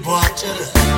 boy, chill.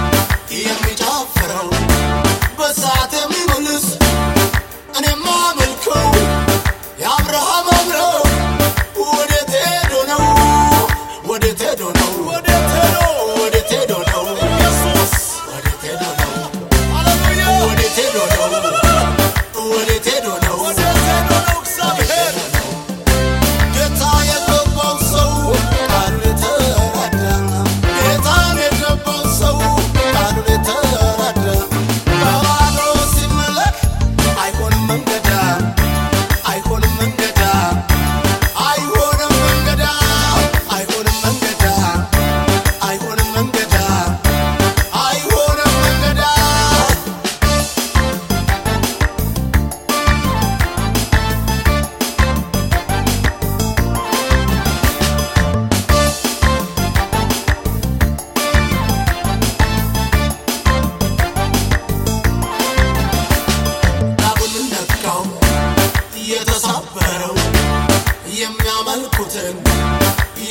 የሚያመልኩትን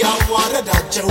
ያዋረዳቸው።